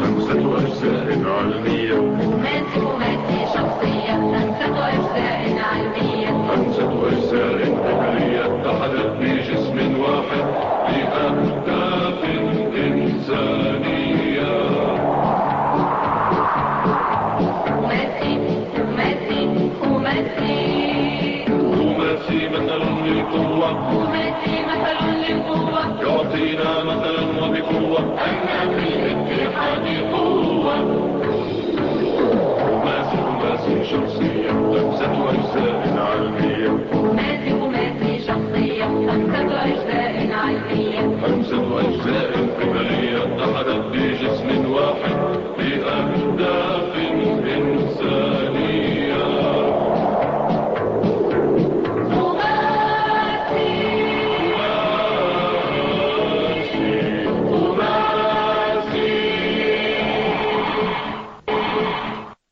خمسة أجزاء علمية وماسي مثل للقوة يعطينا مثلا وبقوة. أن في الاتحاد قوة خماسي خماسي شخصية خمسة أجزاء علمية خمسة أجزاء علمية خمسة أجزاء في